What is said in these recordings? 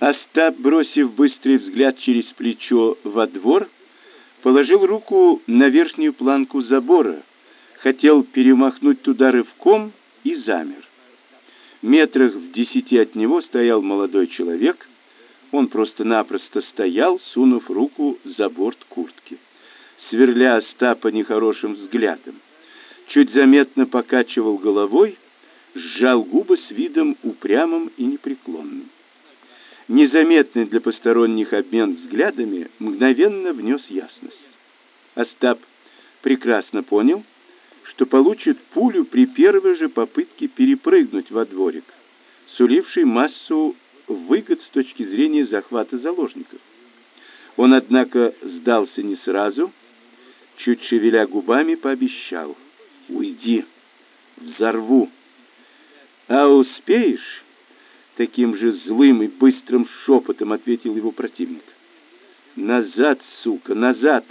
Остап, бросив быстрый взгляд через плечо во двор, положил руку на верхнюю планку забора, хотел перемахнуть туда рывком и замер. Метрах в десяти от него стоял молодой человек. Он просто-напросто стоял, сунув руку за борт куртки, сверля Остапа нехорошим взглядом. Чуть заметно покачивал головой, сжал губы с видом упрямым и непреклонным. Незаметный для посторонних обмен взглядами мгновенно внес ясность. Остап прекрасно понял, что получит пулю при первой же попытке перепрыгнуть во дворик, суливший массу выгод с точки зрения захвата заложников. Он, однако, сдался не сразу, чуть шевеля губами, пообещал «Уйди, взорву». «А успеешь?» Таким же злым и быстрым шепотом ответил его противник. «Назад, сука, назад!»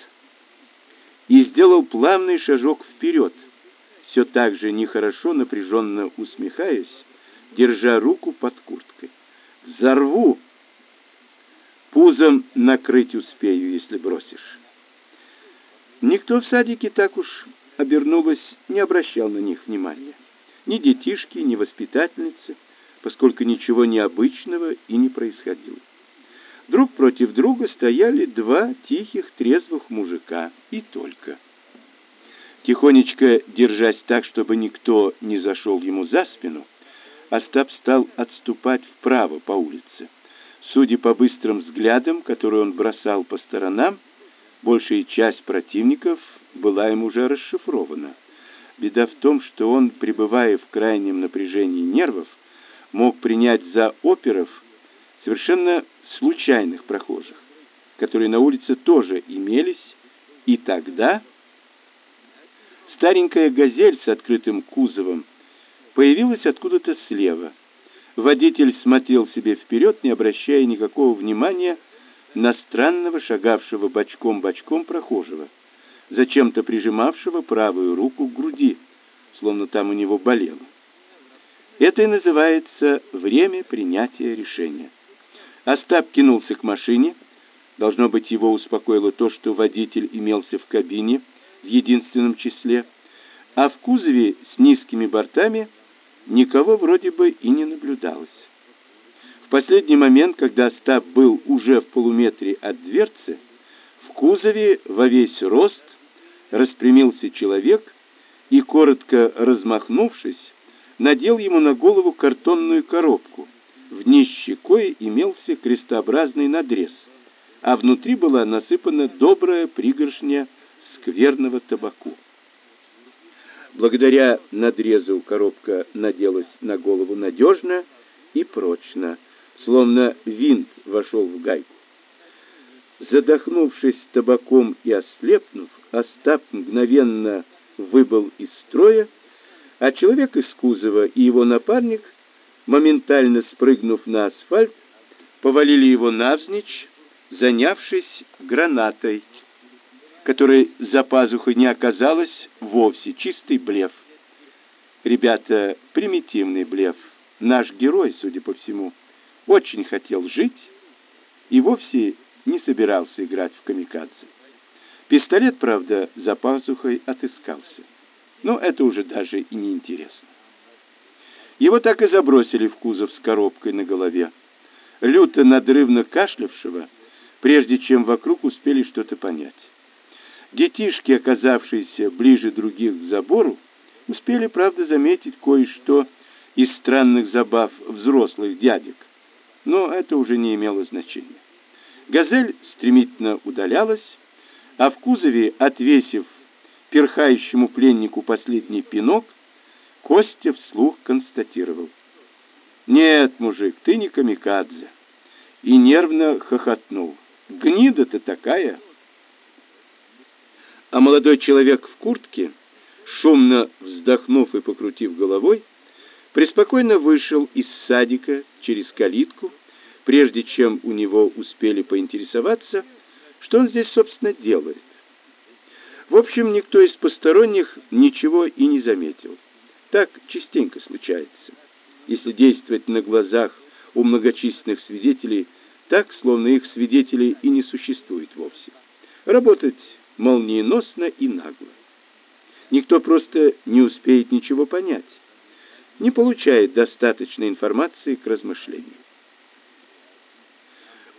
И сделал плавный шажок вперед, все так же нехорошо напряженно усмехаясь, держа руку под курткой. «Взорву! Пузом накрыть успею, если бросишь». Никто в садике так уж обернулась, не обращал на них внимания. Ни детишки, ни воспитательницы — поскольку ничего необычного и не происходило. Друг против друга стояли два тихих, трезвых мужика, и только. Тихонечко, держась так, чтобы никто не зашел ему за спину, Остап стал отступать вправо по улице. Судя по быстрым взглядам, которые он бросал по сторонам, большая часть противников была ему уже расшифрована. Беда в том, что он, пребывая в крайнем напряжении нервов, мог принять за оперов совершенно случайных прохожих, которые на улице тоже имелись, и тогда старенькая «Газель» с открытым кузовом появилась откуда-то слева. Водитель смотрел себе вперед, не обращая никакого внимания на странного шагавшего бочком-бочком прохожего, зачем-то прижимавшего правую руку к груди, словно там у него болело. Это и называется время принятия решения. Остап кинулся к машине. Должно быть, его успокоило то, что водитель имелся в кабине в единственном числе, а в кузове с низкими бортами никого вроде бы и не наблюдалось. В последний момент, когда Остап был уже в полуметре от дверцы, в кузове во весь рост распрямился человек и, коротко размахнувшись, надел ему на голову картонную коробку. В дне щекой имелся крестообразный надрез, а внутри была насыпана добрая пригоршня скверного табаку. Благодаря надрезу коробка наделась на голову надежно и прочно, словно винт вошел в гайку. Задохнувшись табаком и ослепнув, Остап мгновенно выбыл из строя а человек из кузова и его напарник, моментально спрыгнув на асфальт, повалили его навзничь, занявшись гранатой, которой за пазухой не оказалось вовсе, чистый блеф. Ребята, примитивный блеф. Наш герой, судя по всему, очень хотел жить и вовсе не собирался играть в камикадзе. Пистолет, правда, за пазухой отыскался. Но это уже даже и не интересно. Его так и забросили в кузов с коробкой на голове, люто надрывно кашлявшего, прежде чем вокруг успели что-то понять. Детишки, оказавшиеся ближе других к забору, успели, правда, заметить кое-что из странных забав взрослых дядек, но это уже не имело значения. «Газель» стремительно удалялась, а в кузове, отвесив перхающему пленнику последний пинок, Костя вслух констатировал. «Нет, мужик, ты не камикадзе!» И нервно хохотнул. «Гнида ты такая!» А молодой человек в куртке, шумно вздохнув и покрутив головой, преспокойно вышел из садика через калитку, прежде чем у него успели поинтересоваться, что он здесь, собственно, делает. В общем, никто из посторонних ничего и не заметил. Так частенько случается. Если действовать на глазах у многочисленных свидетелей так, словно их свидетелей и не существует вовсе. Работать молниеносно и нагло. Никто просто не успеет ничего понять, не получает достаточной информации к размышлению.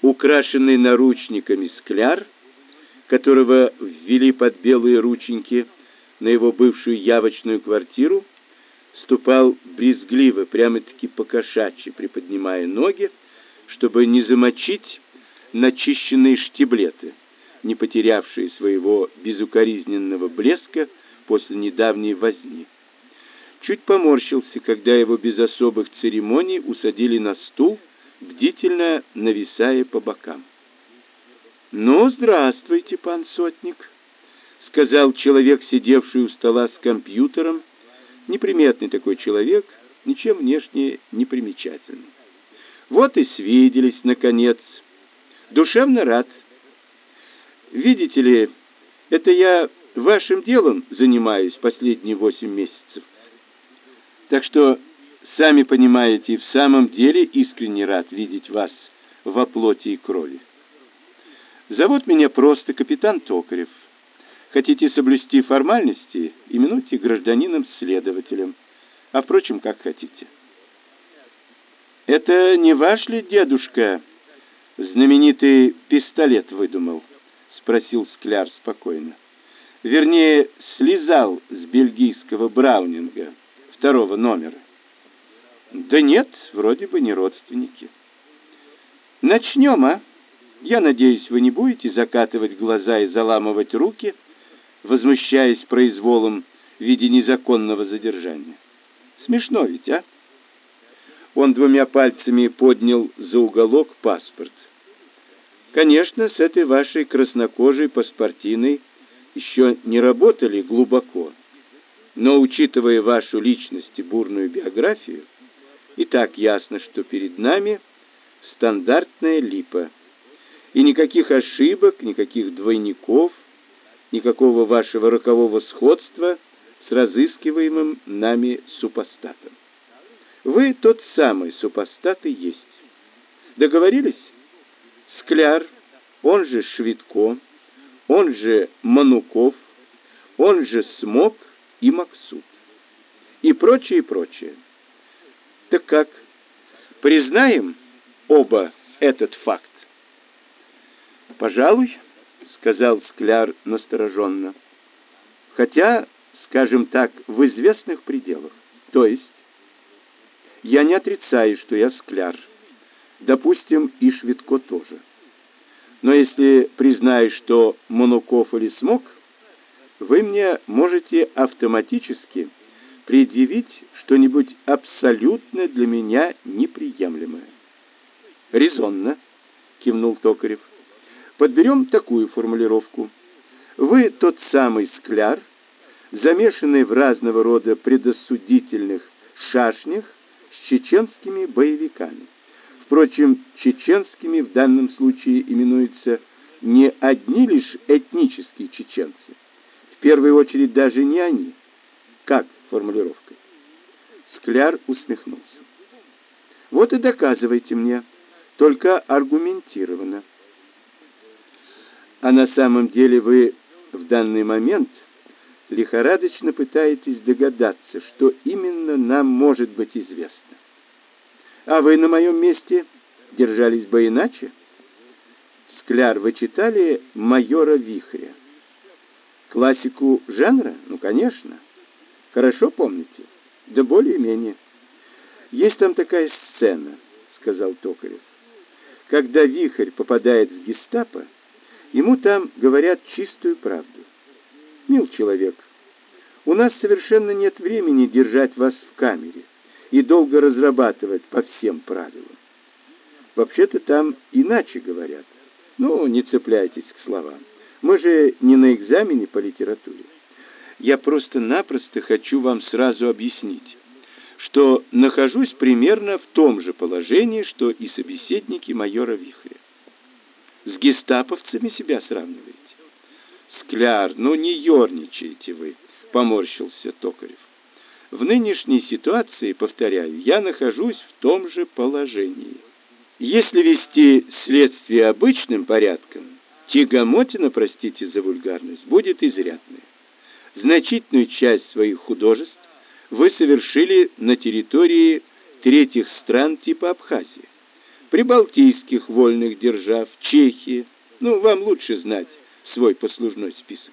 Украшенный наручниками скляр, которого ввели под белые рученьки на его бывшую явочную квартиру, ступал брезгливо, прямо-таки покошачьи, приподнимая ноги, чтобы не замочить начищенные штиблеты, не потерявшие своего безукоризненного блеска после недавней возни. Чуть поморщился, когда его без особых церемоний усадили на стул, бдительно нависая по бокам. «Ну, здравствуйте, пан Сотник», — сказал человек, сидевший у стола с компьютером, неприметный такой человек, ничем внешне не примечательный. Вот и свиделись, наконец. Душевно рад. Видите ли, это я вашим делом занимаюсь последние восемь месяцев. Так что, сами понимаете, в самом деле искренне рад видеть вас во плоти и крови. Зовут меня просто капитан Токарев. Хотите соблюсти формальности, именуйте гражданином-следователем. А впрочем, как хотите. Это не ваш ли дедушка знаменитый пистолет выдумал? спросил Скляр спокойно. Вернее, слезал с бельгийского Браунинга второго номера. Да нет, вроде бы не родственники. Начнем, а? Я надеюсь, вы не будете закатывать глаза и заламывать руки, возмущаясь произволом в виде незаконного задержания. Смешно ведь, а? Он двумя пальцами поднял за уголок паспорт. Конечно, с этой вашей краснокожей паспортиной еще не работали глубоко, но, учитывая вашу личность и бурную биографию, и так ясно, что перед нами стандартная липа. И никаких ошибок, никаких двойников, никакого вашего рокового сходства с разыскиваемым нами супостатом. Вы тот самый супостат и есть. Договорились? Скляр, он же Швидко, он же Мануков, он же Смок и Максут. И прочее, прочее. Так как? Признаем оба этот факт? Пожалуй, сказал Скляр настороженно. Хотя, скажем так, в известных пределах. То есть я не отрицаю, что я скляр. Допустим, и Швидко тоже. Но если признаю, что Монуков или Смок, вы мне можете автоматически предъявить что-нибудь абсолютно для меня неприемлемое. Резонно, кивнул Токарев. Подберем такую формулировку. Вы тот самый скляр, замешанный в разного рода предосудительных шашнях с чеченскими боевиками. Впрочем, чеченскими в данном случае именуются не одни лишь этнические чеченцы. В первую очередь даже не они. Как формулировка? Скляр усмехнулся. Вот и доказывайте мне, только аргументированно. А на самом деле вы в данный момент лихорадочно пытаетесь догадаться, что именно нам может быть известно. А вы на моем месте держались бы иначе? Скляр, вы читали «Майора Вихря»? Классику жанра? Ну, конечно. Хорошо помните? Да более-менее. Есть там такая сцена, сказал Токарев. Когда Вихрь попадает в гестапо, ему там говорят чистую правду. Мил человек, у нас совершенно нет времени держать вас в камере и долго разрабатывать по всем правилам. Вообще-то там иначе говорят. Ну, не цепляйтесь к словам. Мы же не на экзамене по литературе. Я просто-напросто хочу вам сразу объяснить, что нахожусь примерно в том же положении, что и собеседники майора Вихря. С гестаповцами себя сравниваете? Скляр, ну не ерничайте вы, поморщился Токарев. В нынешней ситуации, повторяю, я нахожусь в том же положении. Если вести следствие обычным порядком, тягомотина, простите за вульгарность, будет изрядная. Значительную часть своих художеств вы совершили на территории третьих стран типа Абхазии, прибалтийских вольных держав, Чехии. Ну, вам лучше знать свой послужной список.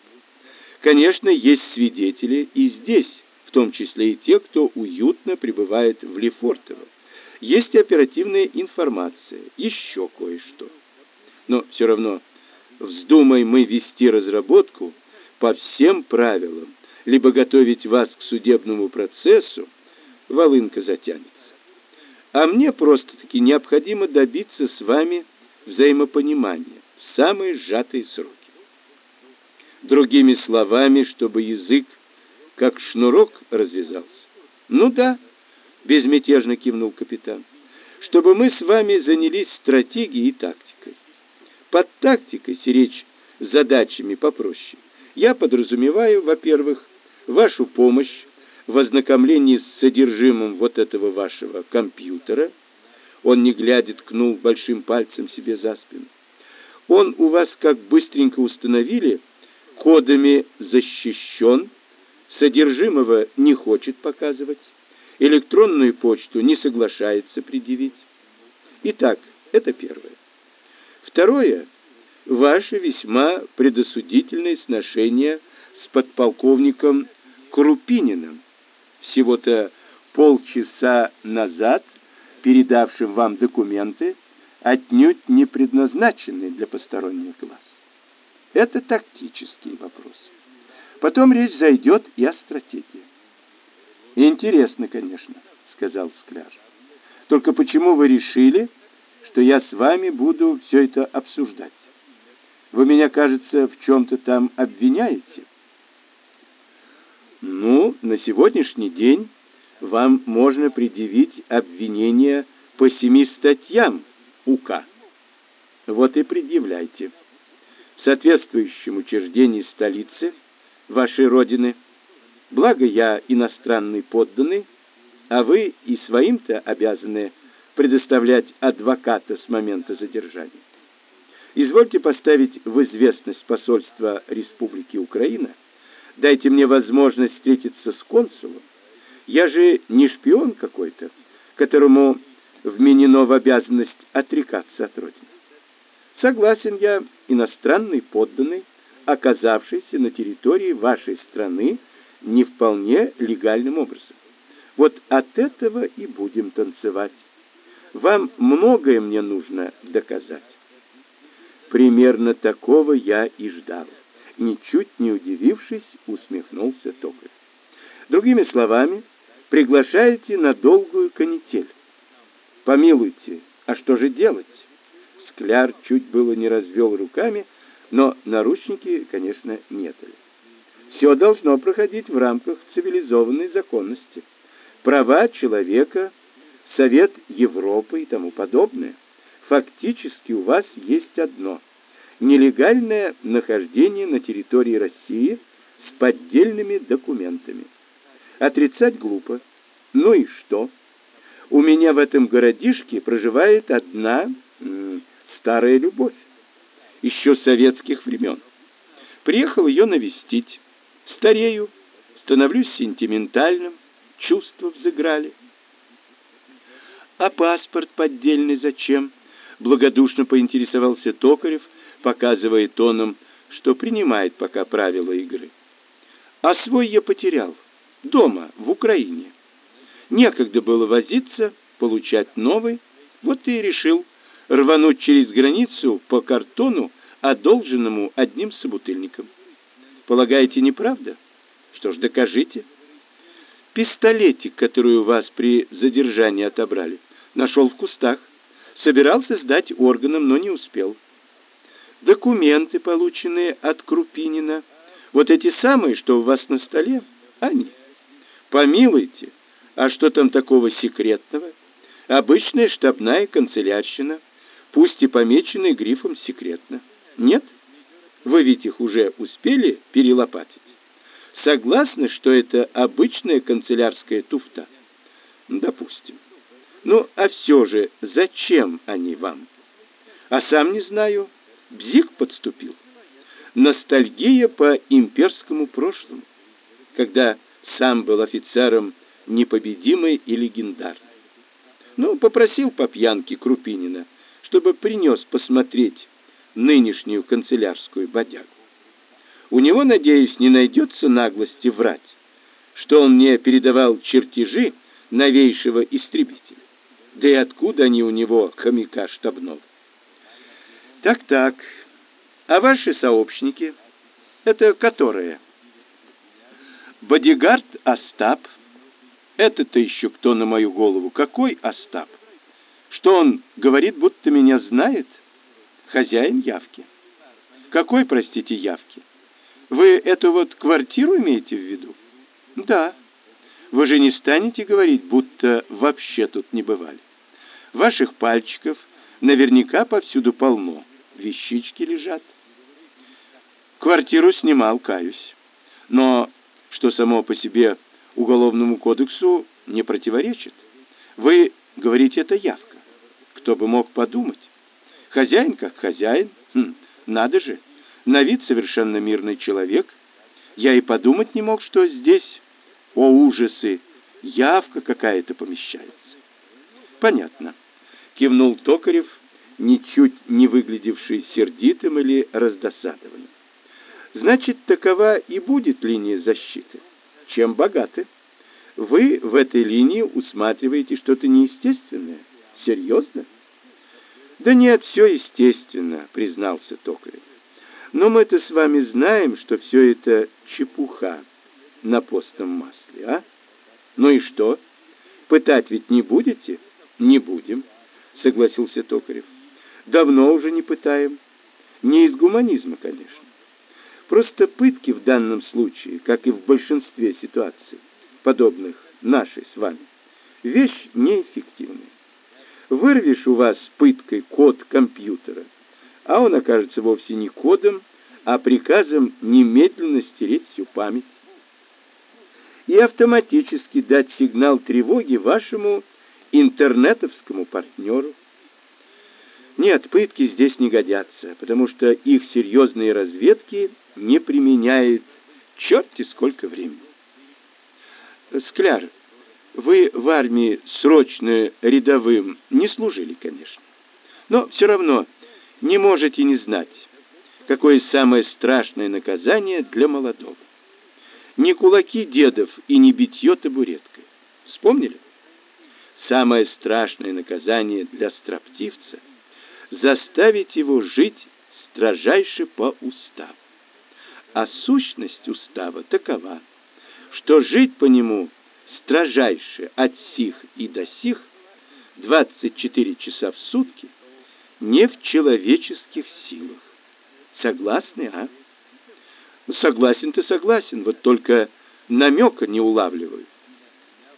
Конечно, есть свидетели и здесь, в том числе и те, кто уютно пребывает в Лефортово. Есть оперативная информация, еще кое-что. Но все равно, вздумай мы вести разработку по всем правилам, либо готовить вас к судебному процессу, волынка затянется. А мне просто-таки необходимо добиться с вами взаимопонимания в самые сжатые сроки. Другими словами, чтобы язык как шнурок развязался. Ну да, безмятежно кивнул капитан. Чтобы мы с вами занялись стратегией и тактикой. Под тактикой сиречь задачами попроще. Я подразумеваю, во-первых, вашу помощь в ознакомлении с содержимым вот этого вашего компьютера. Он не глядя ткнул большим пальцем себе за спину. Он у вас как быстренько установили, кодами защищен, содержимого не хочет показывать, электронную почту не соглашается предъявить. Итак, это первое. Второе ваше весьма предосудительное сношение с подполковником Крупининым, всего-то полчаса назад передавшим вам документы, отнюдь не предназначенные для посторонних глаз. Это тактический вопрос. Потом речь зайдет и о стратегии. Интересно, конечно, сказал Скляр. Только почему вы решили, что я с вами буду все это обсуждать? Вы меня, кажется, в чем-то там обвиняете? Ну, на сегодняшний день вам можно предъявить обвинение по семи статьям УК. Вот и предъявляйте. В соответствующем учреждении столицы вашей родины, благо я иностранный подданный, а вы и своим-то обязаны предоставлять адвоката с момента задержания. Извольте поставить в известность посольство Республики Украина. Дайте мне возможность встретиться с консулом. Я же не шпион какой-то, которому вменено в обязанность отрекаться от родины. Согласен я, иностранный подданный, оказавшийся на территории вашей страны не вполне легальным образом. Вот от этого и будем танцевать. Вам многое мне нужно доказать. Примерно такого я и ждал. Ничуть не удивившись, усмехнулся Токарев. Другими словами, приглашаете на долгую канитель. Помилуйте, а что же делать? Скляр чуть было не развел руками, но наручники, конечно, не дали. Все должно проходить в рамках цивилизованной законности. Права человека, Совет Европы и тому подобное – фактически у вас есть одно – нелегальное нахождение на территории России с поддельными документами. Отрицать глупо. Ну и что? У меня в этом городишке проживает одна старая любовь, еще советских времен. Приехал ее навестить. Старею, становлюсь сентиментальным, чувства взыграли. А паспорт поддельный зачем? благодушно поинтересовался Токарев, показывая тоном, что принимает пока правила игры. А свой я потерял дома, в Украине. Некогда было возиться, получать новый, вот и решил рвануть через границу по картону, одолженному одним собутыльником. Полагаете, неправда? Что ж, докажите. Пистолетик, который у вас при задержании отобрали, нашел в кустах собирался сдать органам, но не успел. Документы, полученные от Крупинина, вот эти самые, что у вас на столе, они. Помилуйте, а что там такого секретного? Обычная штабная канцелярщина, пусть и помеченная грифом «секретно». Нет? Вы ведь их уже успели перелопатить? согласны, что это обычная канцелярская туфта? Допустим. Ну, а все же, зачем они вам? А сам не знаю. Бзик подступил. Ностальгия по имперскому прошлому, когда сам был офицером непобедимый и легендарный. Ну, попросил по пьянке Крупинина, чтобы принес посмотреть нынешнюю канцелярскую бодягу. У него, надеюсь, не найдется наглости врать, что он мне передавал чертежи новейшего истребителя. Да и откуда они у него, хомяка штабного? Так-так. А ваши сообщники? Это которые? Бодигард Остап. Это-то еще кто на мою голову? Какой Остап? Что он говорит, будто меня знает? Хозяин явки. Какой, простите, явки? Вы эту вот квартиру имеете в виду? Да. Вы же не станете говорить, будто вообще тут не бывали. Ваших пальчиков наверняка повсюду полно. Вещички лежат. Квартиру снимал, каюсь. Но что само по себе уголовному кодексу не противоречит. Вы говорите, это явка. Кто бы мог подумать? Хозяин как хозяин. Хм, надо же. На вид совершенно мирный человек. Я и подумать не мог, что здесь, о ужасы, явка какая-то помещается. Понятно. Кивнул Токарев, ничуть не выглядевший сердитым или раздосадованным. Значит, такова и будет линия защиты. Чем богаты? Вы в этой линии усматриваете что-то неестественное? Серьезно? Да нет, все естественно, признался Токарев. Но мы-то с вами знаем, что все это чепуха на постном масле, а? Ну и что? Пытать ведь не будете? Не будем, согласился Токарев. Давно уже не пытаем. Не из гуманизма, конечно. Просто пытки в данном случае, как и в большинстве ситуаций, подобных нашей с вами, вещь неэффективная. Вырвешь у вас пыткой код компьютера, а он окажется вовсе не кодом, а приказом немедленно стереть всю память. И автоматически дать сигнал тревоги вашему интернетовскому партнеру. Нет, пытки здесь не годятся, потому что их серьезные разведки не применяют черти сколько времени. Скляр, вы в армии срочно рядовым не служили, конечно. Но все равно не можете не знать, какое самое страшное наказание для молодого. Не кулаки дедов и не битье табуреткой. Вспомнили? Самое страшное наказание для строптивца — заставить его жить строжайше по уставу. А сущность устава такова, что жить по нему строжайше от сих и до сих 24 часа в сутки не в человеческих силах. Согласны, а? Ну, согласен ты согласен, вот только намека не улавливаю.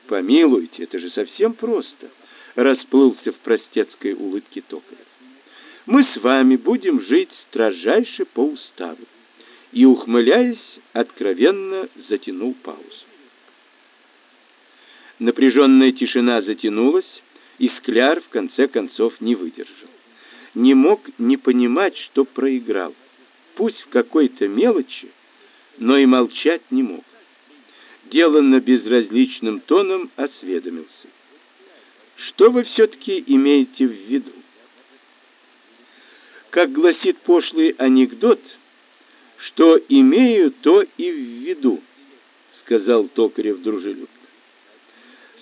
Помилуйте, это же совсем просто, расплылся в простецкой улыбке Токарев. Мы с вами будем жить строжайше по уставу. И, ухмыляясь, откровенно затянул паузу. Напряженная тишина затянулась, и Скляр в конце концов не выдержал. Не мог не понимать, что проиграл. Пусть в какой-то мелочи, но и молчать не мог. Деланно безразличным тоном осведомился. Что вы все-таки имеете в виду? Как гласит пошлый анекдот, что имею, то и в виду, сказал Токарев дружелюбно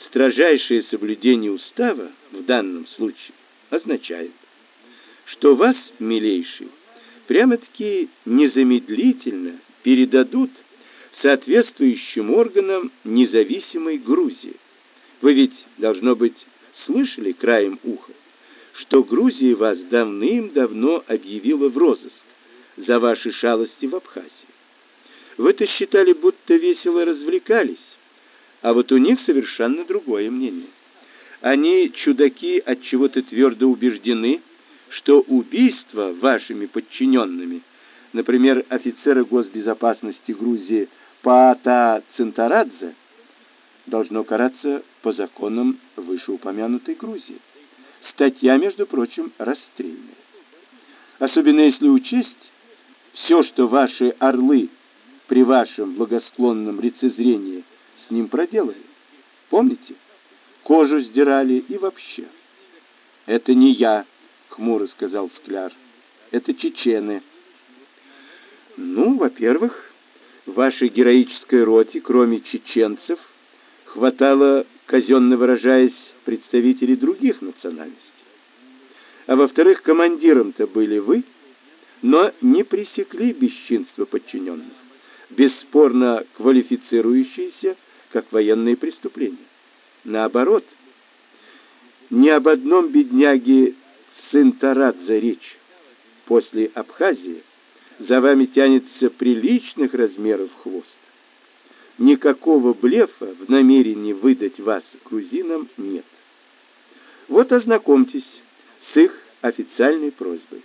строжайшее соблюдение устава в данном случае означает, что вас, милейший, прямо-таки незамедлительно передадут соответствующим органам независимой Грузии. Вы ведь, должно быть, слышали краем уха, что Грузия вас давным-давно объявила в розыск за ваши шалости в Абхазии. Вы-то считали, будто весело развлекались, а вот у них совершенно другое мнение. Они, чудаки, от чего-то твердо убеждены, что убийство вашими подчиненными, например, офицера госбезопасности Грузии Паата Центарадзе должно караться по законам вышеупомянутой Грузии. Статья, между прочим, расстрельная. Особенно если учесть все, что ваши орлы при вашем благосклонном лицезрении с ним проделали. Помните? Кожу сдирали и вообще. Это не я, хмуро сказал Скляр. Это чечены. Ну, во-первых, в вашей героической роте, кроме чеченцев, хватало, казенно выражаясь, представителей других национальностей. А во-вторых, командиром-то были вы, но не пресекли бесчинство подчиненных, бесспорно квалифицирующиеся как военные преступления. Наоборот, ни об одном бедняге Сынтарадзе речь. После Абхазии за вами тянется приличных размеров хвост. Никакого блефа в намерении выдать вас грузинам нет. Вот ознакомьтесь с их официальной просьбой.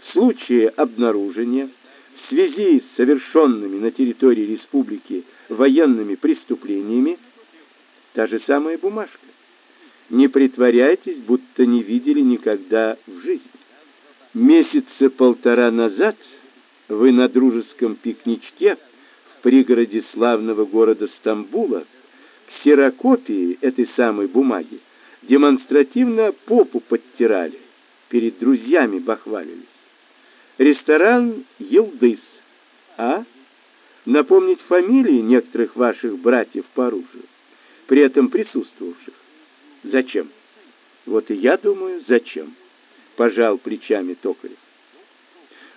В случае обнаружения в связи с совершенными на территории республики военными преступлениями та же самая бумажка. Не притворяйтесь, будто не видели никогда в жизни. Месяца полтора назад вы на дружеском пикничке в пригороде славного города Стамбула ксерокопии этой самой бумаги демонстративно попу подтирали, перед друзьями бахвалились. Ресторан Елдыс, а? Напомнить фамилии некоторых ваших братьев по оружию, при этом присутствовавших. Зачем? Вот и я думаю, зачем? Пожал плечами Токарев.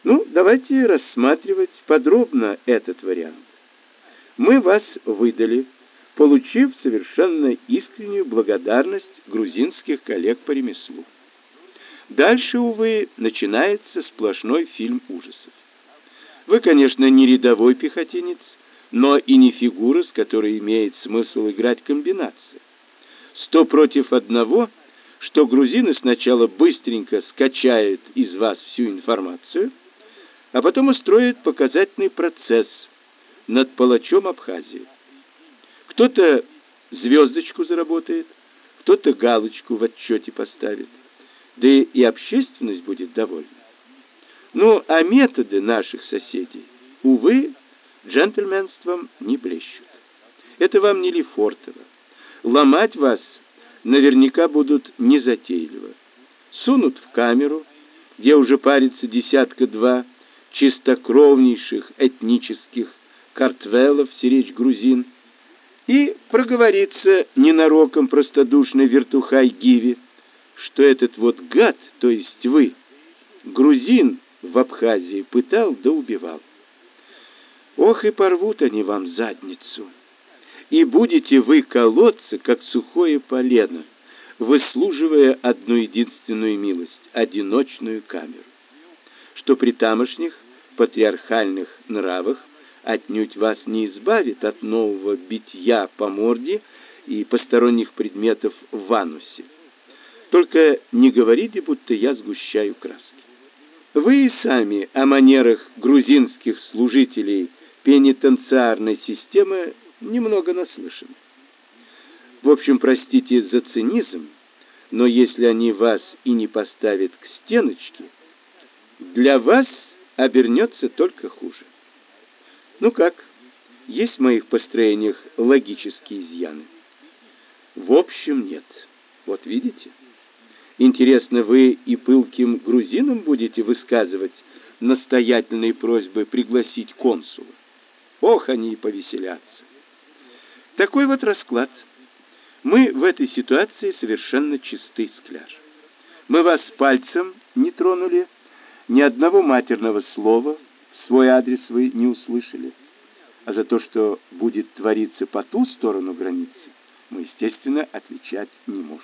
Ну, давайте рассматривать подробно этот вариант. Мы вас выдали, получив совершенно искреннюю благодарность грузинских коллег по ремеслу. Дальше, увы, начинается сплошной фильм ужасов. Вы, конечно, не рядовой пехотинец, но и не фигура, с которой имеет смысл играть комбинация. Сто против одного, что грузины сначала быстренько скачают из вас всю информацию, а потом устроят показательный процесс над палачом Абхазии. Кто-то звездочку заработает, кто-то галочку в отчете поставит, да и общественность будет довольна. Ну, а методы наших соседей, увы, джентльменством не блещут. Это вам не Лефортово. Ломать вас наверняка будут незатейливо. Сунут в камеру, где уже парится десятка-два чистокровнейших этнических картвелов, сиречь грузин, и проговорится ненароком простодушный вертухай Гиви, что этот вот гад, то есть вы, грузин в Абхазии пытал да убивал. Ох и порвут они вам задницу. И будете вы колоться, как сухое полено, выслуживая одну единственную милость одиночную камеру. Что при тамошних патриархальных нравах отнюдь вас не избавит от нового битья по морде и посторонних предметов в анусе. Только не говорите, будто я сгущаю краски. Вы и сами о манерах грузинских служителей пенитенциарной системы немного наслышаны. В общем, простите за цинизм, но если они вас и не поставят к стеночке, для вас обернется только хуже. Ну как? Есть в моих построениях логические изъяны? В общем, нет. Вот видите? Интересно, вы и пылким грузинам будете высказывать настоятельные просьбы пригласить консула? Ох, они и повеселятся. Такой вот расклад. Мы в этой ситуации совершенно чистый скляр. Мы вас пальцем не тронули, ни одного матерного слова свой адрес вы не услышали. А за то, что будет твориться по ту сторону границы, мы, естественно, отвечать не можем.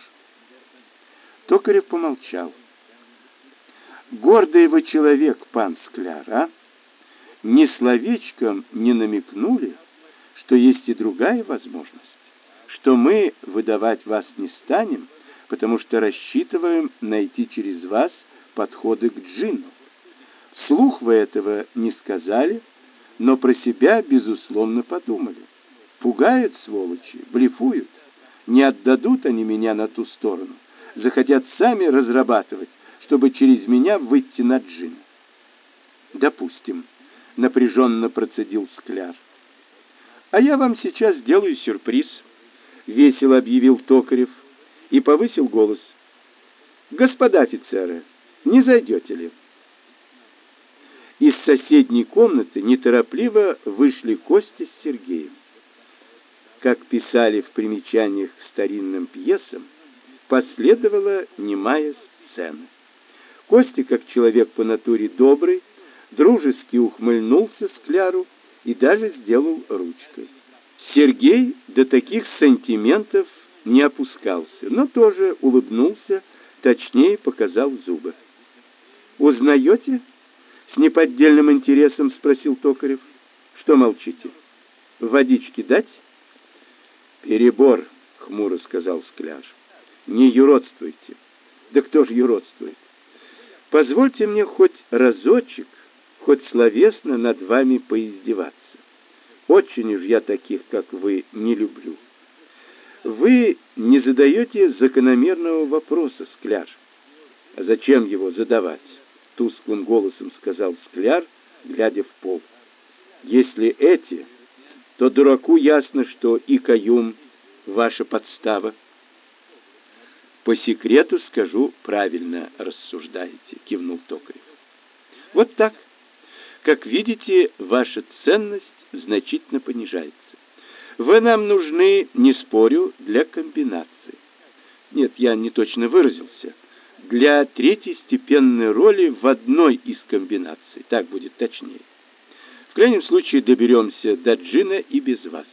Токарев помолчал. Гордый вы человек, пан Скляр, а? Ни словечком не намекнули, что есть и другая возможность, что мы выдавать вас не станем, потому что рассчитываем найти через вас подходы к джинну. Слух вы этого не сказали, но про себя, безусловно, подумали. Пугают, сволочи, блефуют. Не отдадут они меня на ту сторону. Захотят сами разрабатывать, чтобы через меня выйти на джин. Допустим, напряженно процедил Скляр. А я вам сейчас сделаю сюрприз, весело объявил Токарев и повысил голос. Господа офицеры, не зайдете ли? Из соседней комнаты неторопливо вышли Костя с Сергеем. Как писали в примечаниях к старинным пьесам, последовала немая сцена. Костя, как человек по натуре добрый, дружески ухмыльнулся Скляру и даже сделал ручкой. Сергей до таких сантиментов не опускался, но тоже улыбнулся, точнее показал зубы. «Узнаете?» С неподдельным интересом спросил Токарев. Что молчите? Водички дать? Перебор, хмуро сказал Скляж. Не юродствуйте. Да кто же юродствует? Позвольте мне хоть разочек, хоть словесно над вами поиздеваться. Очень уж я таких, как вы, не люблю. Вы не задаете закономерного вопроса, Скляж. А зачем его задавать? Тусклым голосом сказал Скляр, глядя в пол. Если эти, то дураку ясно, что и Каюм ваша подстава. По секрету скажу, правильно рассуждаете, кивнул Токарев. Вот так. Как видите, ваша ценность значительно понижается. Вы нам нужны, не спорю, для комбинации. Нет, я не точно выразился для третьестепенной роли в одной из комбинаций. Так будет точнее. В крайнем случае доберемся до Джина и без вас.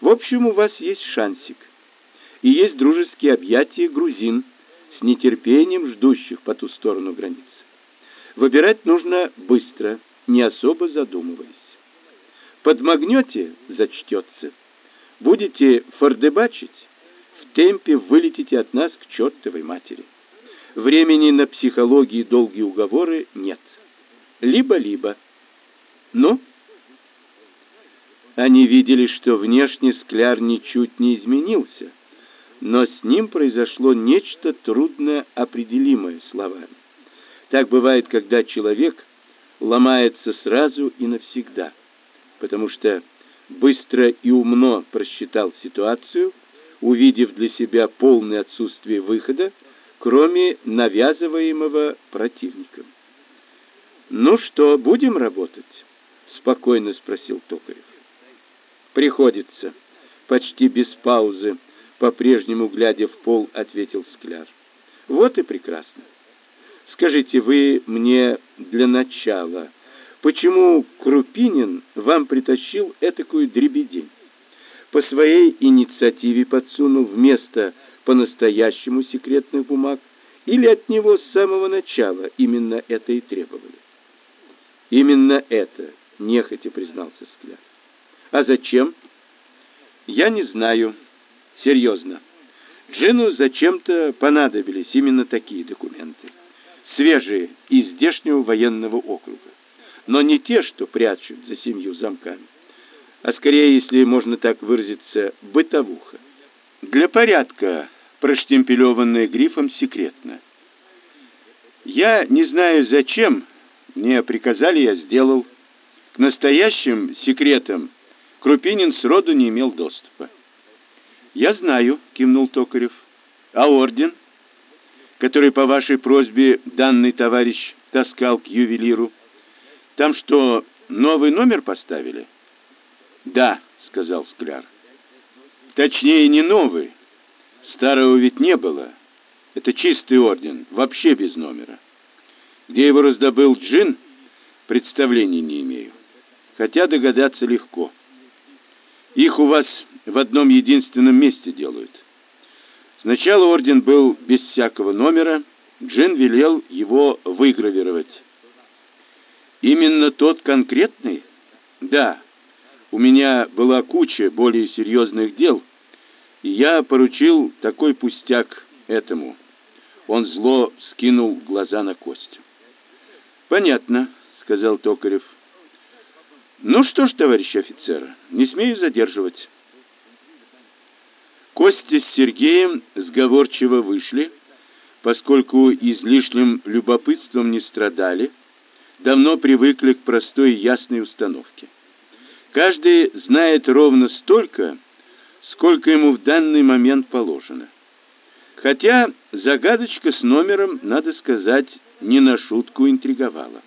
В общем, у вас есть шансик. И есть дружеские объятия грузин, с нетерпением ждущих по ту сторону границы. Выбирать нужно быстро, не особо задумываясь. Подмагнете – зачтется. Будете фордебачить – в темпе вылетите от нас к чертовой матери. Времени на психологии долгие уговоры нет. Либо-либо. Ну? Они видели, что внешне Скляр ничуть не изменился, но с ним произошло нечто трудно определимое словами. Так бывает, когда человек ломается сразу и навсегда, потому что быстро и умно просчитал ситуацию, увидев для себя полное отсутствие выхода, кроме навязываемого противником. «Ну что, будем работать?» — спокойно спросил Токарев. «Приходится», — почти без паузы, по-прежнему глядя в пол, ответил Скляр. «Вот и прекрасно. Скажите, вы мне для начала, почему Крупинин вам притащил этакую дребедень? По своей инициативе подсунул вместо по-настоящему секретных бумаг, или от него с самого начала именно это и требовали? Именно это, нехотя признался Скляр. А зачем? Я не знаю. Серьезно. Джину зачем-то понадобились именно такие документы. Свежие, из здешнего военного округа. Но не те, что прячут за семью замками, а скорее, если можно так выразиться, бытовуха. Для порядка проштемпелеванное грифом «секретно». Я не знаю зачем, мне приказали, я сделал. К настоящим секретам Крупинин сроду не имел доступа. «Я знаю», — кивнул Токарев. «А орден, который по вашей просьбе данный товарищ таскал к ювелиру, там что, новый номер поставили?» «Да», — сказал Скляр. «Точнее, не новый, Старого ведь не было. Это чистый орден, вообще без номера. Где его раздобыл Джин, представления не имею. Хотя догадаться легко. Их у вас в одном единственном месте делают. Сначала орден был без всякого номера, Джин велел его выгравировать. Именно тот конкретный? Да. У меня была куча более серьезных дел — и я поручил такой пустяк этому. Он зло скинул глаза на Костю. Понятно, сказал Токарев. Ну что ж, товарищ офицер, не смею задерживать. Костя с Сергеем сговорчиво вышли, поскольку излишним любопытством не страдали, давно привыкли к простой и ясной установке. Каждый знает ровно столько, сколько ему в данный момент положено. Хотя загадочка с номером, надо сказать, не на шутку интриговала.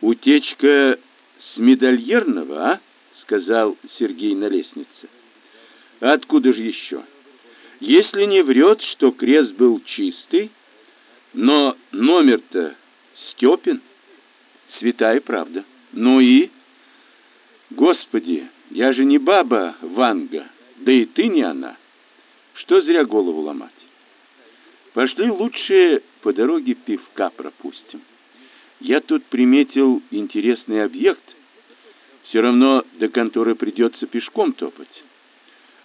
«Утечка с медальерного, а?» — сказал Сергей на лестнице. «Откуда же еще? Если не врет, что крест был чистый, но номер-то Степин, святая правда. Ну и...» «Господи, я же не баба Ванга, да и ты не она. Что зря голову ломать? Пошли лучше по дороге пивка пропустим. Я тут приметил интересный объект. Все равно до конторы придется пешком топать.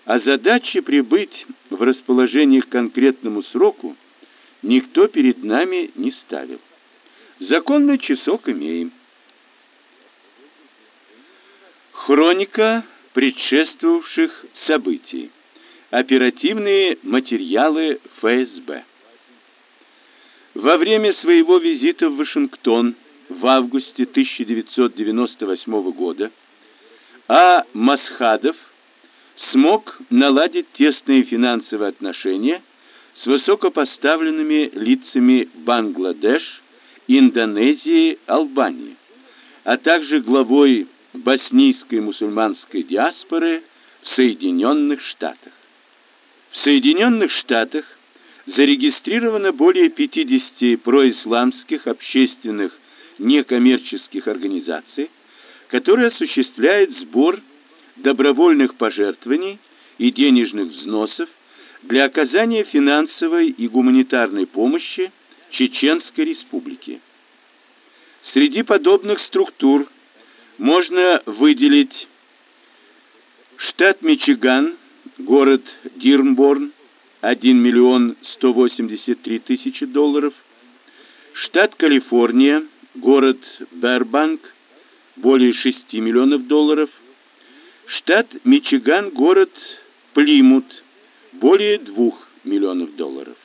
А задачи прибыть в расположение к конкретному сроку никто перед нами не ставил. Законный часок имеем. Хроника предшествовавших событий. Оперативные материалы ФСБ. Во время своего визита в Вашингтон в августе 1998 года А. Масхадов смог наладить тесные финансовые отношения с высокопоставленными лицами Бангладеш, Индонезии, Албании, а также главой боснийской мусульманской диаспоры в Соединенных Штатах. В Соединенных Штатах зарегистрировано более 50 происламских общественных некоммерческих организаций, которые осуществляют сбор добровольных пожертвований и денежных взносов для оказания финансовой и гуманитарной помощи Чеченской Республике. Среди подобных структур можно выделить штат Мичиган, город Дирнборн, 1 миллион 183 тысячи долларов, штат Калифорния, город Бербанк, более 6 миллионов долларов, штат Мичиган, город Плимут, более 2 миллионов долларов.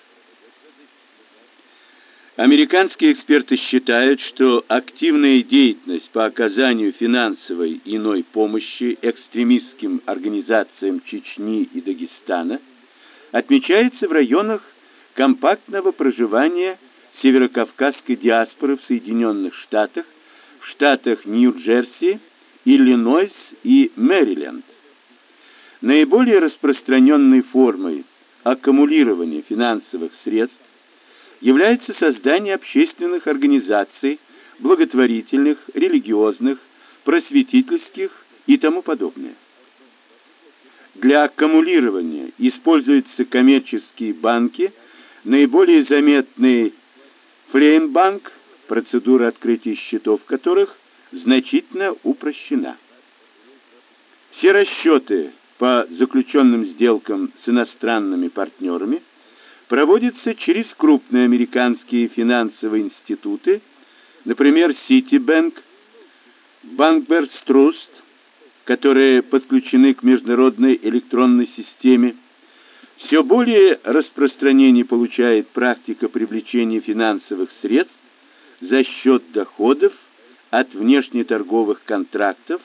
Американские эксперты считают, что активная деятельность по оказанию финансовой и иной помощи экстремистским организациям Чечни и Дагестана отмечается в районах компактного проживания северокавказской диаспоры в Соединенных Штатах, в штатах Нью-Джерси, Иллинойс и Мэриленд. Наиболее распространенной формой аккумулирования финансовых средств является создание общественных организаций, благотворительных, религиозных, просветительских и тому подобное. Для аккумулирования используются коммерческие банки, наиболее заметный Флеймбанк, процедура открытия счетов которых значительно упрощена. Все расчеты по заключенным сделкам с иностранными партнерами – проводится через крупные американские финансовые институты, например, Citibank, Bankbers Trust, которые подключены к международной электронной системе. Все более распространение получает практика привлечения финансовых средств за счет доходов от внешнеторговых контрактов,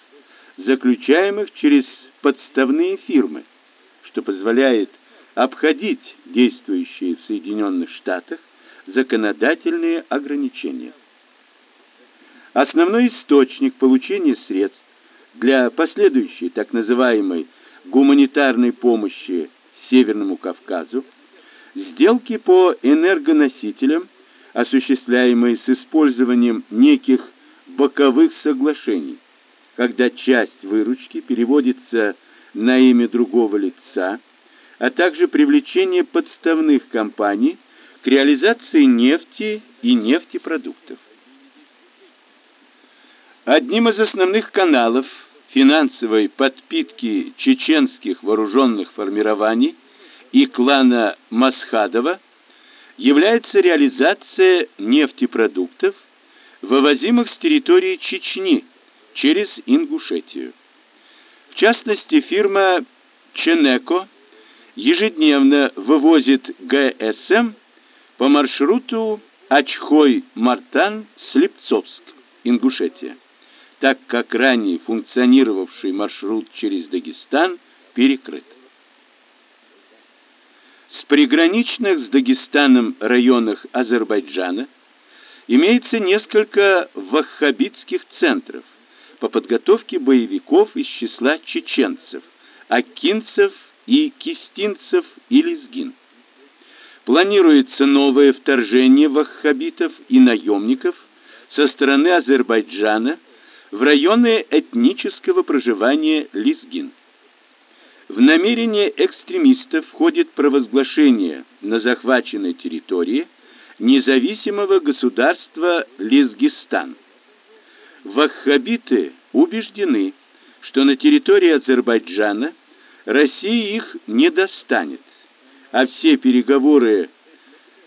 заключаемых через подставные фирмы, что позволяет обходить действующие в Соединенных Штатах законодательные ограничения. Основной источник получения средств для последующей так называемой гуманитарной помощи Северному Кавказу сделки по энергоносителям, осуществляемые с использованием неких боковых соглашений, когда часть выручки переводится на имя другого лица – а также привлечение подставных компаний к реализации нефти и нефтепродуктов. Одним из основных каналов финансовой подпитки чеченских вооруженных формирований и клана Масхадова является реализация нефтепродуктов, вывозимых с территории Чечни через Ингушетию. В частности, фирма Ченеко ежедневно вывозит ГСМ по маршруту Ачхой-Мартан-Слепцовск, Ингушетия, так как ранее функционировавший маршрут через Дагестан перекрыт. С приграничных с Дагестаном районах Азербайджана имеется несколько ваххабитских центров по подготовке боевиков из числа чеченцев, акинцев и кистинцев и лезгин. Планируется новое вторжение ваххабитов и наемников со стороны Азербайджана в районы этнического проживания лезгин. В намерение экстремистов входит провозглашение на захваченной территории независимого государства Лезгистан. Ваххабиты убеждены, что на территории Азербайджана Россия их не достанет, а все переговоры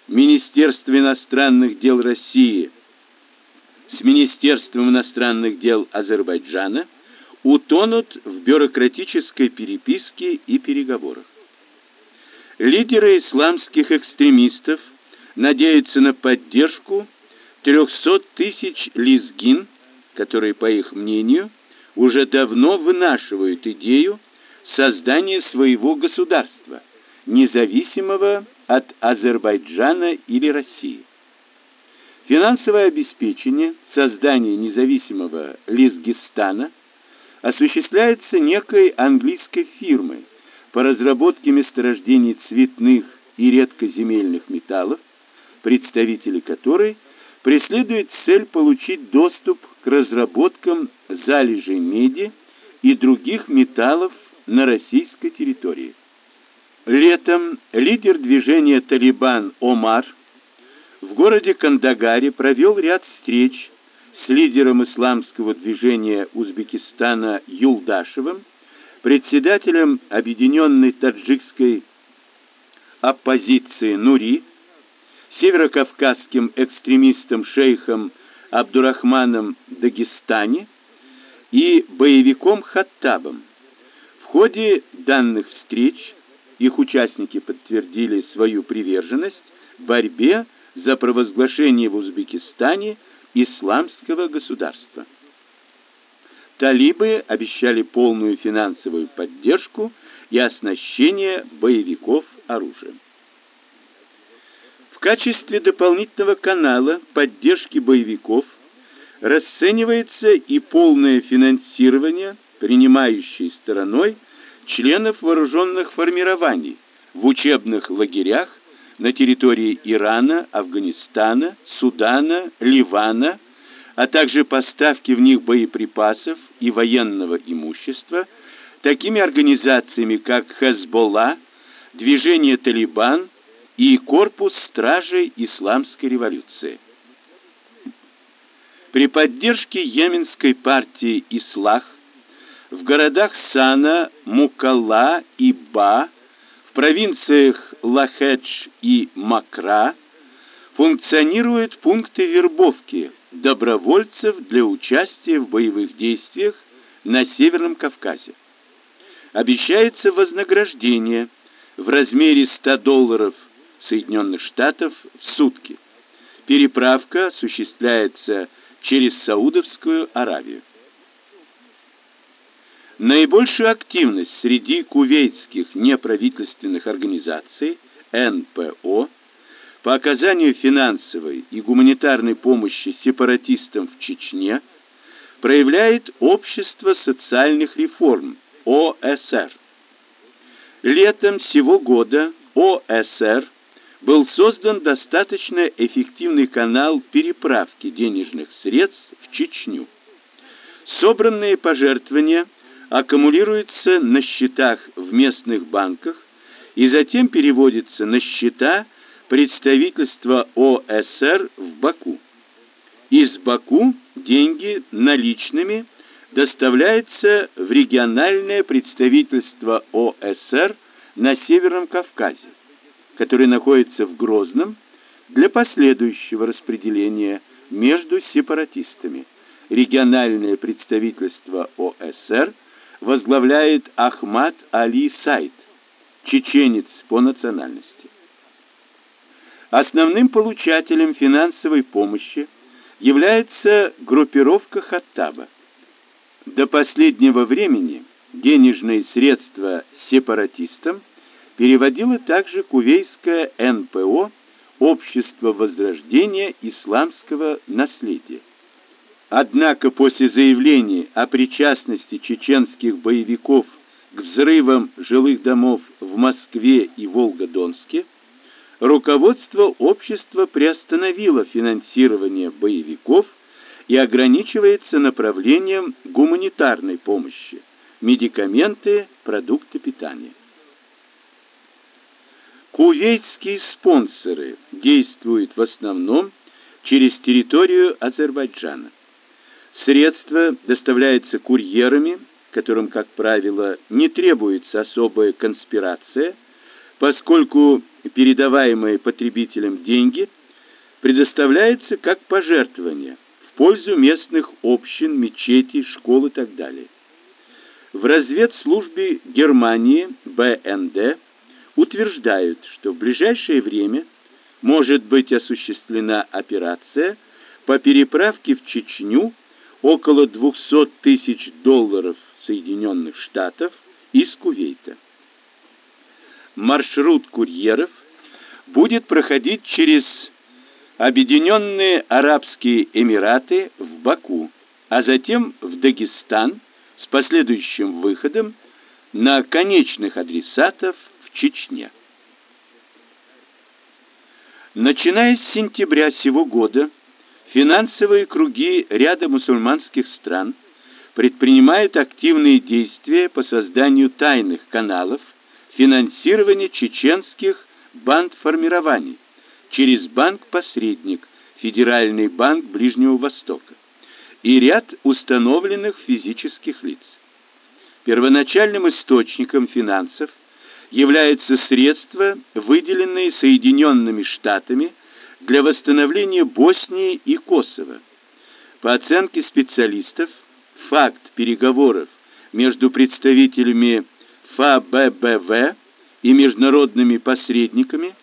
Министерства иностранных дел России с Министерством иностранных дел Азербайджана утонут в бюрократической переписке и переговорах. Лидеры исламских экстремистов надеются на поддержку 300 тысяч лезгин, которые, по их мнению, уже давно вынашивают идею создания своего государства, независимого от Азербайджана или России. Финансовое обеспечение создания независимого Лизгистана осуществляется некой английской фирмой по разработке месторождений цветных и редкоземельных металлов, представители которой преследуют цель получить доступ к разработкам залежей меди и других металлов на российской территории. Летом лидер движения «Талибан» Омар в городе Кандагаре провел ряд встреч с лидером исламского движения Узбекистана Юлдашевым, председателем объединенной таджикской оппозиции Нури, северокавказским экстремистом шейхом Абдурахманом Дагестани и боевиком Хаттабом. Ходе данных встреч их участники подтвердили свою приверженность борьбе за провозглашение в Узбекистане исламского государства. Талибы обещали полную финансовую поддержку и оснащение боевиков оружием. В качестве дополнительного канала поддержки боевиков расценивается и полное финансирование принимающей стороной членов вооруженных формирований в учебных лагерях на территории Ирана, Афганистана, Судана, Ливана, а также поставки в них боеприпасов и военного имущества такими организациями, как Хезболла, Движение Талибан и Корпус Стражей Исламской революции. При поддержке Йеменской партии Ислах в городах Сана, Мукалла и Ба, в провинциях Лахедж и Макра функционируют пункты вербовки добровольцев для участия в боевых действиях на Северном Кавказе. Обещается вознаграждение в размере 100 долларов Соединенных Штатов в сутки. Переправка осуществляется через Саудовскую Аравию. Наибольшую активность среди кувейтских неправительственных организаций НПО по оказанию финансовой и гуманитарной помощи сепаратистам в Чечне проявляет Общество социальных реформ ОСР. Летом сего года ОСР был создан достаточно эффективный канал переправки денежных средств в Чечню. Собранные пожертвования аккумулируются на счетах в местных банках и затем переводятся на счета представительства ОСР в Баку. Из Баку деньги наличными доставляются в региональное представительство ОСР на Северном Кавказе, которое находится в Грозном, для последующего распределения между сепаратистами, региональное представительство ОСР возглавляет Ахмад Али Сайд, чеченец по национальности. Основным получателем финансовой помощи является группировка Хаттаба. До последнего времени денежные средства сепаратистам переводило также кувейское НПО Общество возрождения исламского наследия. Однако после заявления о причастности чеченских боевиков к взрывам жилых домов в Москве и Волгодонске руководство общества приостановило финансирование боевиков и ограничивается направлением гуманитарной помощи – медикаменты, продукты питания. Кувейтские спонсоры действуют в основном через территорию Азербайджана. Средства доставляются курьерами, которым, как правило, не требуется особая конспирация, поскольку передаваемые потребителям деньги предоставляются как пожертвования в пользу местных общин, мечетей, школ и так далее. В разведслужбе Германии БНД утверждают, что в ближайшее время может быть осуществлена операция по переправке в Чечню около 200 тысяч долларов Соединенных Штатов из Кувейта маршрут курьеров будет проходить через Объединенные Арабские Эмираты в Баку, а затем в Дагестан с последующим выходом на конечных адресатов в Чечне. Начиная с сентября сего года, финансовые круги ряда мусульманских стран предпринимают активные действия по созданию тайных каналов финансирование чеченских бандформирований через банк-посредник, Федеральный банк Ближнего Востока и ряд установленных физических лиц. Первоначальным источником финансов являются средства, выделенные Соединенными Штатами для восстановления Боснии и Косово. По оценке специалистов, факт переговоров между представителями ФАББВ и международными посредниками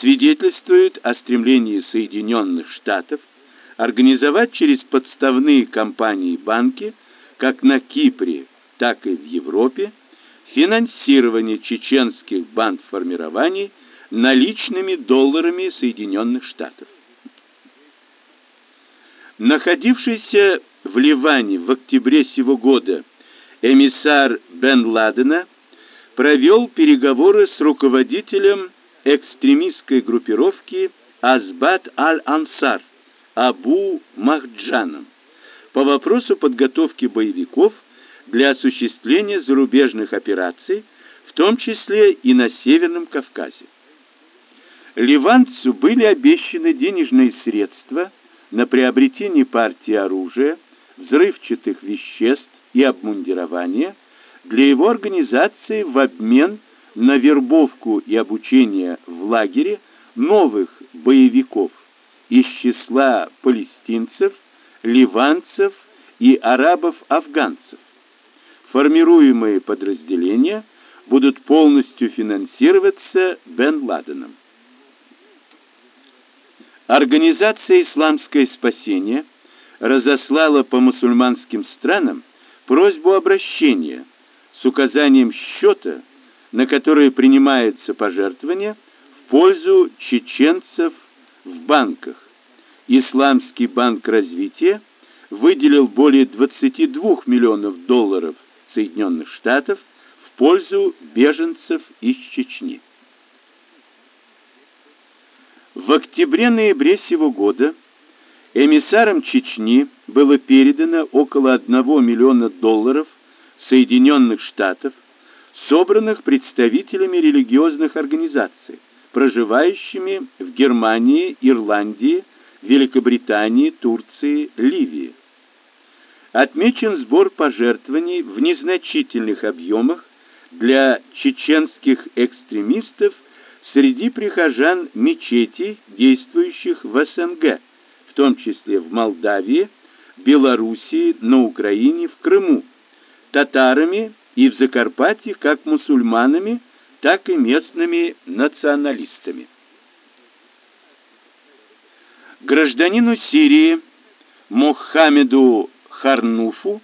свидетельствует о стремлении Соединенных Штатов организовать через подставные компании банки как на Кипре, так и в Европе финансирование чеченских бандформирований наличными долларами Соединенных Штатов. Находившийся в Ливане в октябре сего года эмиссар Бен Ладена провел переговоры с руководителем экстремистской группировки Азбат аль-Ансар Абу Махджаном по вопросу подготовки боевиков для осуществления зарубежных операций, в том числе и на Северном Кавказе. Ливанцу были обещаны денежные средства на приобретение партии оружия, взрывчатых веществ и обмундирования – для его организации в обмен на вербовку и обучение в лагере новых боевиков из числа палестинцев, ливанцев и арабов-афганцев. Формируемые подразделения будут полностью финансироваться Бен Ладеном. Организация «Исламское спасение» разослала по мусульманским странам просьбу обращения – с указанием счета, на который принимается пожертвование в пользу чеченцев в банках. Исламский банк развития выделил более 22 миллионов долларов Соединенных Штатов в пользу беженцев из Чечни. В октябре-ноябре сего года эмиссарам Чечни было передано около 1 миллиона долларов Соединенных Штатов, собранных представителями религиозных организаций, проживающими в Германии, Ирландии, Великобритании, Турции, Ливии. Отмечен сбор пожертвований в незначительных объемах для чеченских экстремистов среди прихожан мечетей, действующих в СНГ, в том числе в Молдавии, Белоруссии, на Украине, в Крыму, татарами и в Закарпатье как мусульманами, так и местными националистами. Гражданину Сирии Мохаммеду Харнуфу,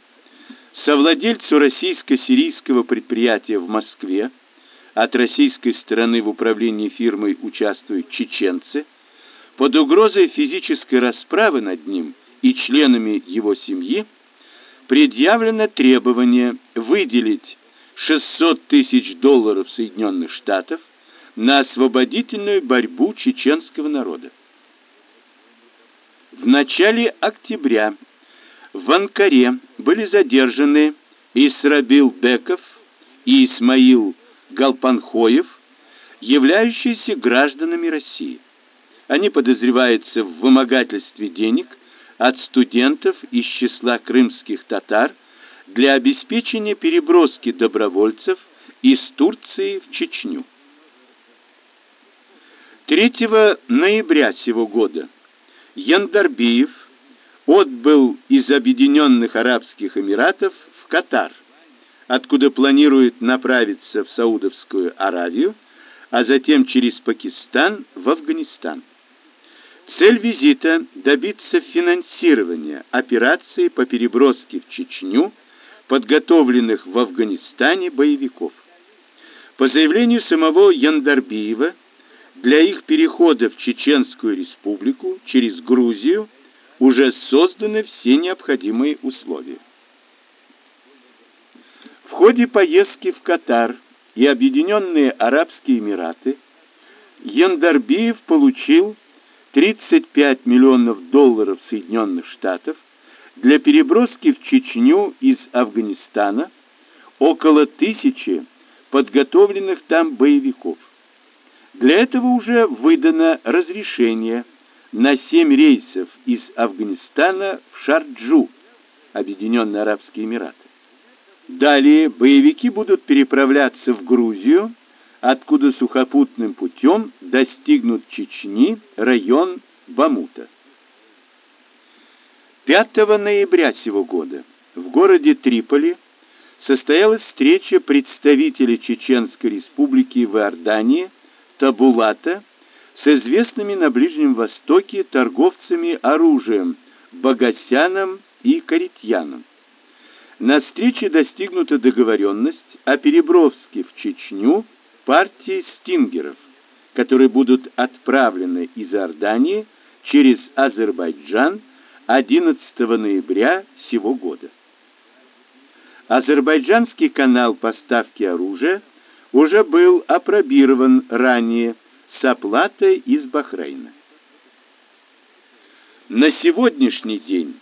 совладельцу российско-сирийского предприятия в Москве, от российской стороны в управлении фирмой участвуют чеченцы, под угрозой физической расправы над ним и членами его семьи предъявлено требование выделить 600 тысяч долларов Соединенных Штатов на освободительную борьбу чеченского народа. В начале октября в Анкаре были задержаны Исрабил Беков и Исмаил Галпанхоев, являющиеся гражданами России. Они подозреваются в вымогательстве денег от студентов из числа крымских татар для обеспечения переброски добровольцев из Турции в Чечню. 3 ноября сего года Яндарбиев отбыл из Объединенных Арабских Эмиратов в Катар, откуда планирует направиться в Саудовскую Аравию, а затем через Пакистан в Афганистан. Цель визита – добиться финансирования операции по переброске в Чечню подготовленных в Афганистане боевиков. По заявлению самого Яндарбиева, для их перехода в Чеченскую республику через Грузию уже созданы все необходимые условия. В ходе поездки в Катар и Объединенные Арабские Эмираты Яндарбиев получил 35 миллионов долларов Соединенных Штатов для переброски в Чечню из Афганистана около тысячи подготовленных там боевиков. Для этого уже выдано разрешение на семь рейсов из Афганистана в Шарджу, Объединенные Арабские Эмираты. Далее боевики будут переправляться в Грузию, откуда сухопутным путем достигнут Чечни, район Бамута. 5 ноября сего года в городе Триполи состоялась встреча представителей Чеченской республики в Иордании Табулата с известными на Ближнем Востоке торговцами оружием Богосяном и Каритьяном. На встрече достигнута договоренность о переброске в Чечню партии стингеров, которые будут отправлены из Иордании через Азербайджан 11 ноября сего года. Азербайджанский канал поставки оружия уже был опробирован ранее с оплатой из Бахрейна. На сегодняшний день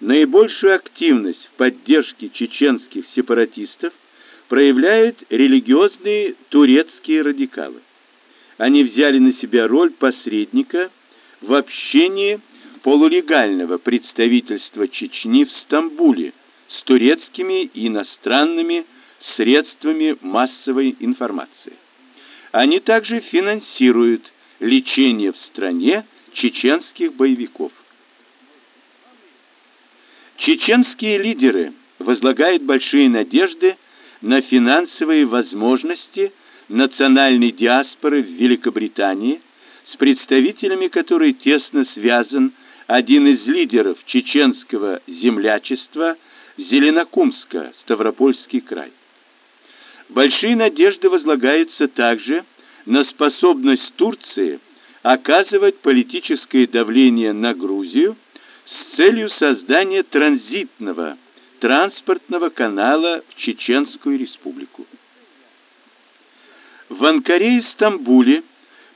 наибольшую активность в поддержке чеченских сепаратистов проявляют религиозные турецкие радикалы. Они взяли на себя роль посредника в общении полулегального представительства Чечни в Стамбуле с турецкими и иностранными средствами массовой информации. Они также финансируют лечение в стране чеченских боевиков. Чеченские лидеры возлагают большие надежды на финансовые возможности национальной диаспоры в Великобритании, с представителями которой тесно связан один из лидеров чеченского землячества Зеленокумска, Ставропольский край. Большие надежды возлагаются также на способность Турции оказывать политическое давление на Грузию с целью создания транзитного транспортного канала в Чеченскую республику. В Анкаре и Стамбуле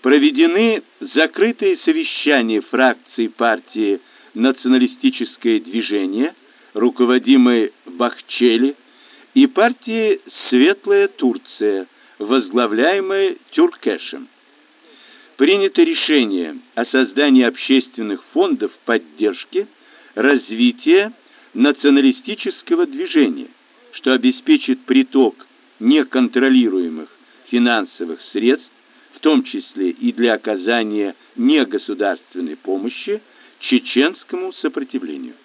проведены закрытые совещания фракций партии «Националистическое движение», руководимой Бахчели, и партии «Светлая Турция», возглавляемой Тюркешем. Принято решение о создании общественных фондов поддержки развития националистического движения, что обеспечит приток неконтролируемых финансовых средств, в том числе и для оказания негосударственной помощи чеченскому сопротивлению.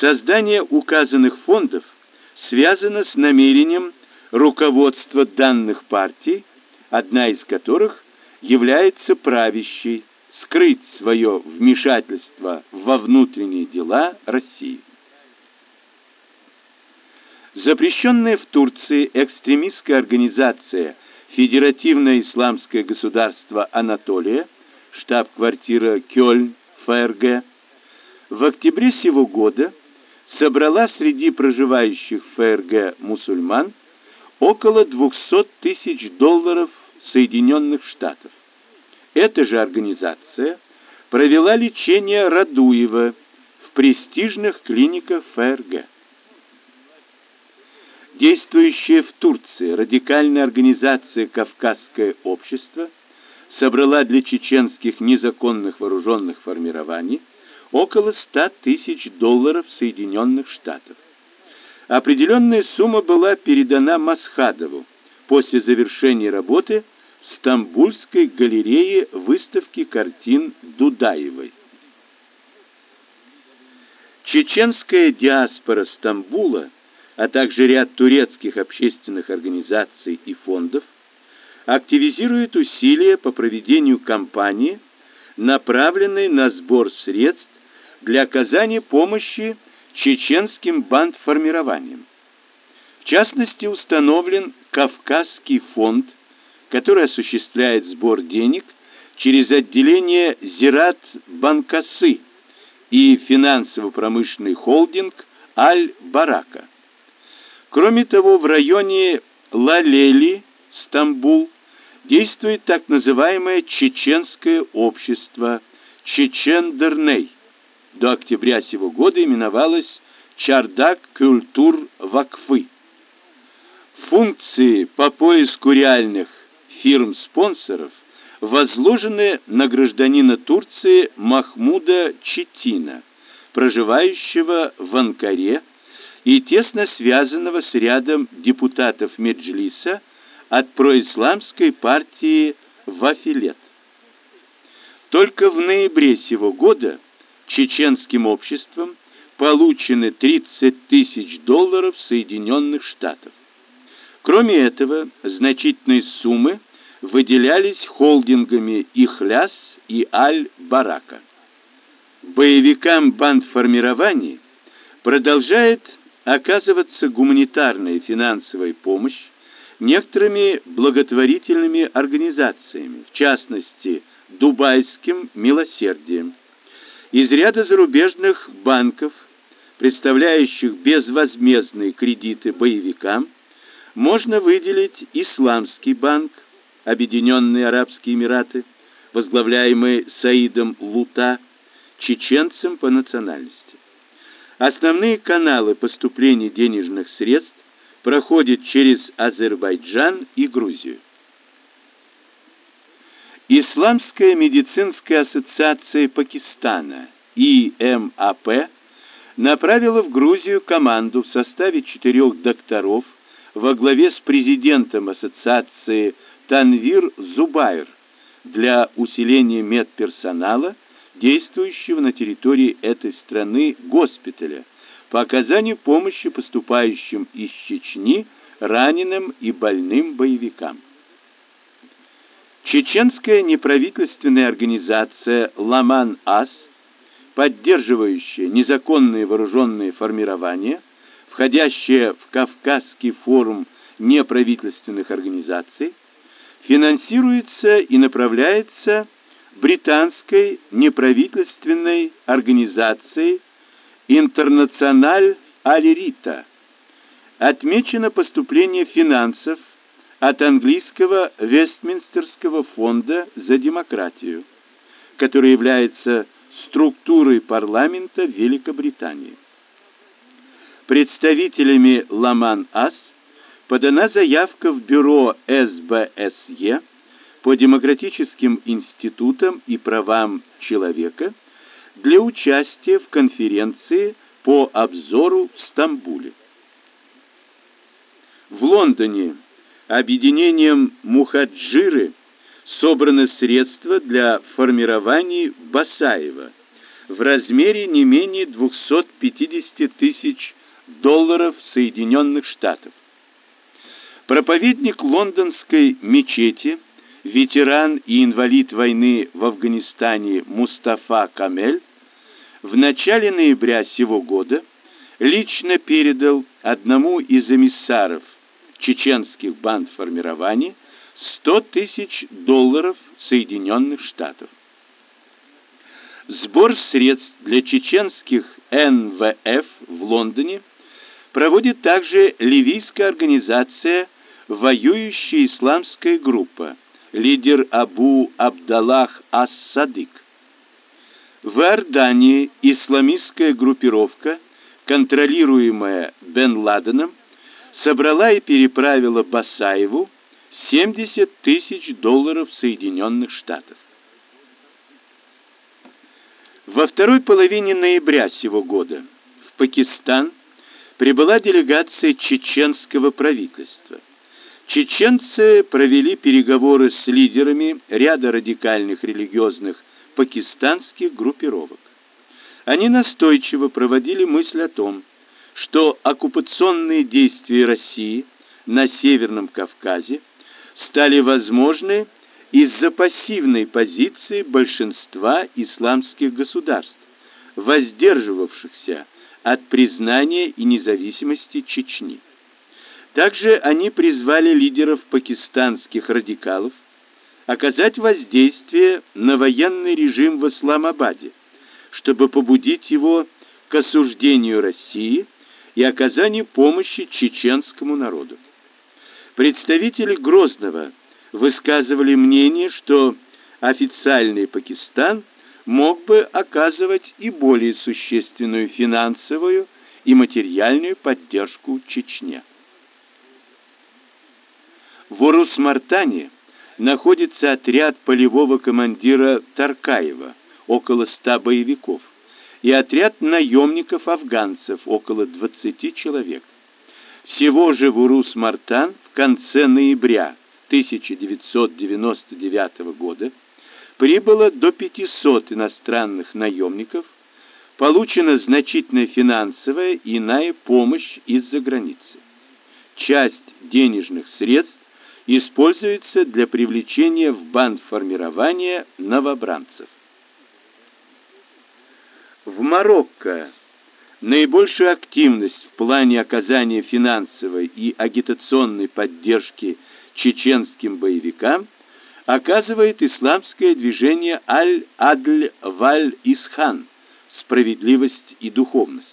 Создание указанных фондов связано с намерением руководства данных партий, одна из которых является правящей, скрыть свое вмешательство во внутренние дела России. Запрещенная в Турции экстремистская организация Федеративное исламское государство Анатолия, штаб-квартира Кёльн, ФРГ, в октябре сего года собрала среди проживающих в ФРГ мусульман около 200 тысяч долларов Соединенных Штатов. Эта же организация провела лечение Радуева в престижных клиниках ФРГ. Действующая в Турции радикальная организация «Кавказское общество» собрала для чеченских незаконных вооруженных формирований около 100 тысяч долларов Соединенных Штатов. Определенная сумма была передана Масхадову после завершения работы в Стамбульской галерее выставки картин Дудаевой. Чеченская диаспора Стамбула, а также ряд турецких общественных организаций и фондов активизирует усилия по проведению кампании, направленной на сбор средств для оказания помощи чеченским бандформированиям. В частности, установлен Кавказский фонд, который осуществляет сбор денег через отделение Зират Банкасы и финансово-промышленный холдинг Аль-Барака. Кроме того, в районе Лалели, Стамбул, действует так называемое чеченское общество Чечен-Дерней – до октября сего года именовалась Чардак Культур Вакфы. Функции по поиску реальных фирм-спонсоров возложены на гражданина Турции Махмуда Четина, проживающего в Анкаре и тесно связанного с рядом депутатов Меджлиса от происламской партии Вафилет. Только в ноябре сего года чеченским обществом получены 30 тысяч долларов Соединенных Штатов. Кроме этого, значительные суммы выделялись холдингами «Ихляс» и «Аль-Барака». Боевикам бандформирований продолжает оказываться гуманитарная и финансовая помощь некоторыми благотворительными организациями, в частности, Дубайским милосердием, из ряда зарубежных банков, представляющих безвозмездные кредиты боевикам, можно выделить Исламский банк, Объединенные Арабские Эмираты, возглавляемый Саидом Лута, чеченцем по национальности. Основные каналы поступления денежных средств проходят через Азербайджан и Грузию. Исламская медицинская ассоциация Пакистана, ИМАП, направила в Грузию команду в составе четырех докторов во главе с президентом ассоциации Танвир Зубайр для усиления медперсонала, действующего на территории этой страны госпиталя, по оказанию помощи поступающим из Чечни раненым и больным боевикам. Чеченская неправительственная организация «Ламан-Ас», поддерживающая незаконные вооруженные формирования, входящая в Кавказский форум неправительственных организаций, финансируется и направляется британской неправительственной организацией «Интернациональ Алирита». Отмечено поступление финансов от английского Вестминстерского фонда за демократию, который является структурой парламента Великобритании. Представителями Ламан-Ас подана заявка в бюро СБСЕ по демократическим институтам и правам человека для участия в конференции по обзору в Стамбуле. В Лондоне объединением Мухаджиры собраны средства для формирования Басаева в размере не менее 250 долларов Соединенных Штатов. Проповедник лондонской мечети, ветеран и инвалид войны в Афганистане Мустафа Камель в начале ноября сего года лично передал одному из эмиссаров чеченских банд формирования 100 тысяч долларов Соединенных Штатов. Сбор средств для чеченских НВФ в Лондоне проводит также ливийская организация «Воюющая исламская группа», лидер Абу Абдаллах Ас-Садык. В Иордании исламистская группировка, контролируемая Бен Ладеном, собрала и переправила Басаеву 70 тысяч долларов Соединенных Штатов. Во второй половине ноября сего года в Пакистан прибыла делегация чеченского правительства. Чеченцы провели переговоры с лидерами ряда радикальных религиозных пакистанских группировок. Они настойчиво проводили мысль о том, что оккупационные действия России на Северном Кавказе стали возможны из-за пассивной позиции большинства исламских государств, воздерживавшихся от признания и независимости Чечни. Также они призвали лидеров пакистанских радикалов оказать воздействие на военный режим в Исламабаде, чтобы побудить его к осуждению России и оказанию помощи чеченскому народу. Представители Грозного высказывали мнение, что официальный Пакистан мог бы оказывать и более существенную финансовую и материальную поддержку Чечне. В Урус-Мартане находится отряд полевого командира Таркаева, около ста боевиков, и отряд наемников-афганцев, около 20 человек. Всего же в Урус-Мартан в конце ноября 1999 года прибыло до 500 иностранных наемников, получена значительная финансовая и иная помощь из-за границы. Часть денежных средств используется для привлечения в бандформирование новобранцев. В Марокко наибольшую активность в плане оказания финансовой и агитационной поддержки чеченским боевикам оказывает исламское движение Аль-Адль-Валь-Исхан «Справедливость и духовность».